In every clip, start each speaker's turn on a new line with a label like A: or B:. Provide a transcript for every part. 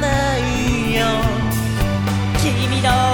A: ないよ。君の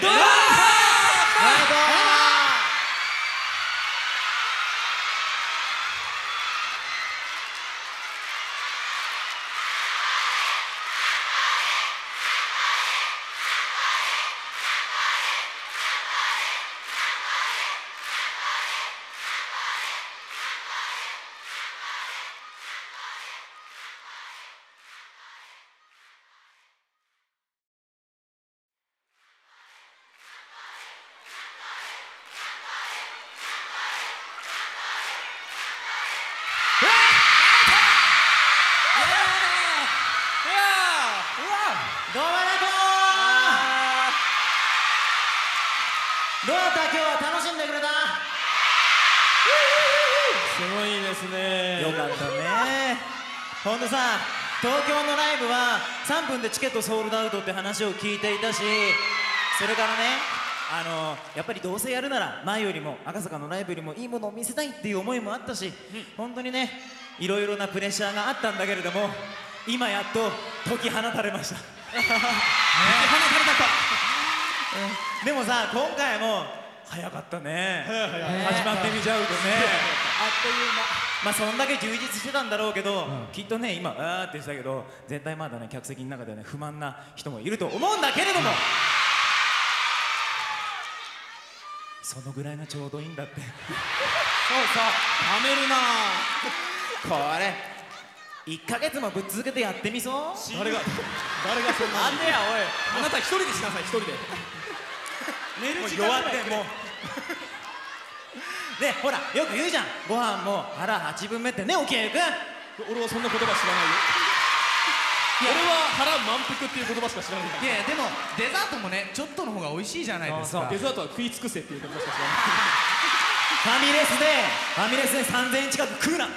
A: どうもありがとうどうだ
B: った今日は楽しんでくれた。
C: すごいですね。
B: よかったね。ほんとさ東京のライブは3分でチケットソールドアウトって話を聞いていたしそれからねあのやっぱりどうせやるなら前よりも赤坂のライブよりもいいものを見せたいっていう思いもあったし、本当にねいろいろなプレッシャーがあったんだけれども今やっと解き放たれました。でもさ今回も早かったね。始まってみちゃうとね。あっという間。まあそんだけ充実してたんだろうけど、きっとね今あーって言ってたけど絶対まだね客席の中ではね不満な人もいると思うんだけれども、そのぐらいがちょうどいいんだって。
C: そうそう。はめるな。
B: これ1ヶ月もぶっ続けてやってみそう。
C: 誰が誰がそんな
B: なんでやおい。
C: あなた一人でしなさい一人で。
B: 寝る時間弱ってもうで ほらよく言うじゃん。ご飯も腹八分目ってね沖合くん
C: 俺はそんな言葉知らないよ。俺は腹満腹っていう言葉しか知らない。
D: いやでもデザートもねちょっとの方が美味しいじゃないですか。
C: デザートは食い尽くせっていう言葉しか知らない。
B: ファミレスでファミレスで3000円近く食うな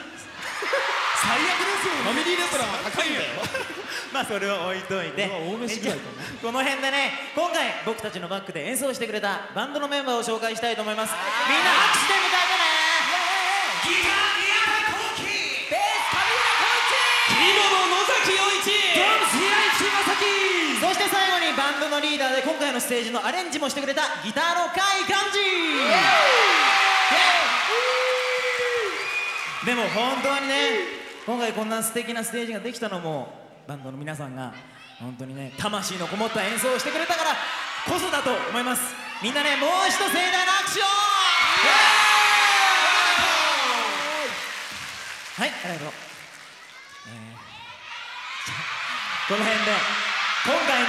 D: 最悪ですよ。
C: ファミリーレストランは高いんだよ。
B: まあそれを置いといて。
C: うわ大飯ぐらいか
B: この辺でね今回僕たちのバックで演奏してくれたバンドのメンバーを紹介したいと思います。みんな拍手で迎えてねギター宮田幸喜
E: ベース上
C: キーボー。ド野崎陽一
B: ドラムス平井柴崎そして最後にバンドのリーダーで今回のステージのアレンジもしてくれたギターの甲斐幹事でも本当にね今回こんな素敵なステージができたのもバンドの皆さんが本当にね魂のこもった演奏をしてくれたからこそだと思います。みんなねもう一度盛大な拍手を。はいありがとう。この辺で今回の、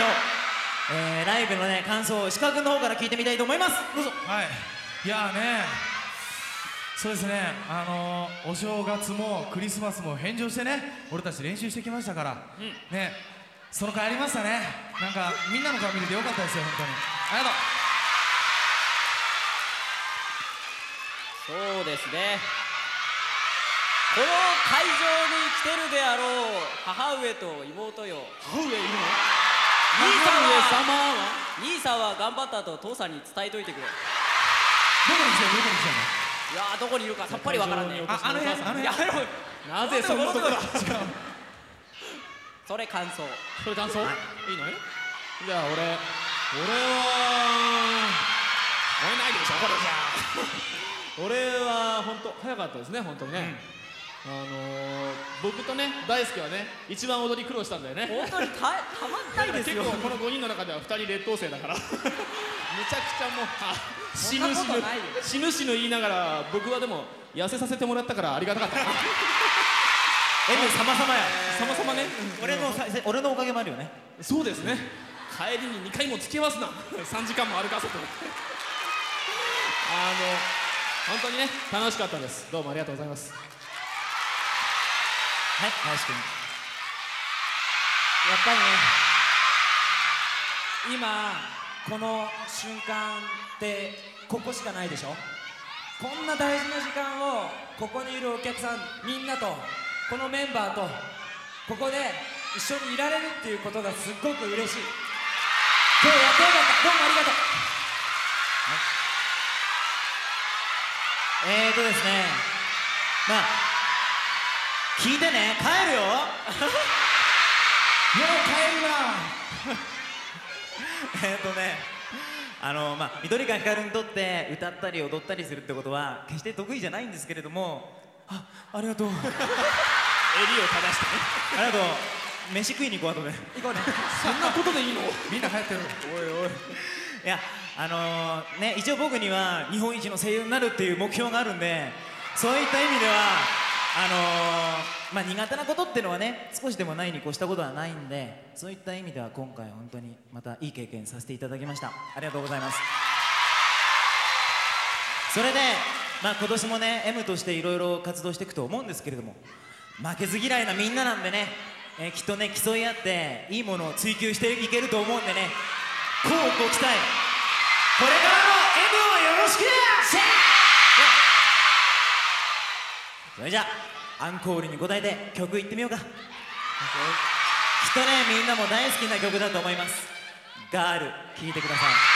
B: えーライブのね感想を石川君の方から聞いてみたいと思います。どうぞ。
D: はい。いやーねそうですね。あのーお正月もクリスマスも返上してね俺たち練習してきましたから、ね。その甲斐ありましたね。なんかみんなの顔見れてよかったですよ本当に。ありがとう。
E: そうですね。この会場に来てるであろう母上と妹よ。
C: 母上いるの？
E: 兄さんは兄さんは頑張ったと父さんに伝えといてくれ。い
D: どこに来たのどこに来たの？
E: やーどこにいるかさっぱりわからんね
D: ああの辺あの辺。
C: なぜそんなところ
E: それ感想。
C: それ感想、い、いの？ねじゃあ俺俺は燃えないでしょこれじゃ。俺は本当早かったですね本当にね、あのー、僕とね大輔はね一番踊り苦労したんだよね。
E: 本当にたたまんないですよ。
C: 結構この5人の中では2人劣等生だから。めちゃくちゃもうあ死ぬ死ぬ死ぬ死ぬ言いながら僕はでも痩せさせてもらったからありがたかった。な
B: M 様々や。
C: 様々ね。
B: 俺のさ俺のおかげもあるよね。
C: そうですね。帰りに2回も付き合わすな。3時間も歩かせて。あの本当にね楽しかったです。どうもありがとうございます
B: はい林君。
A: やっぱりね今この瞬間ってここしかないでしょ？こんな大事な時間をここにいるお客さんみんなとこのメンバーとここで一緒にいられるっていうことがすっごく嬉しい。今日やってよかった。どうもありがとう。
B: えーとですね。まあ聞いてね。帰るよ。
D: よう帰るな。
B: えっとねあのまあ緑川光にとって歌ったり踊ったりするってことは決して得意じゃないんですけれどもあありがとう。
C: 襟を正してね。
B: ありがとう。飯食いに行こう後で。
A: 行こうね。
C: そんなことでいいの？
D: みんな流行ってる。
B: いやあのーね一応僕には日本一の声優になるっていう目標があるんでそういった意味ではあのーまあ苦手なことっていうのはね少しでもないに越したことはないんでそういった意味では今回本当にまたいい経験させていただきました。ありがとうございます。それでまあ今年もね M としていろいろ活動していくと思うんですけれども負けず嫌いなみんななんでね、えーきっとね競い合っていいものを追求していけると思うんでねこうご期待。これからも M をよろしく!それじゃあアンコールに答えて曲いってみようか。きっとねみんなも大好きな曲だと思います。ガール聴いてください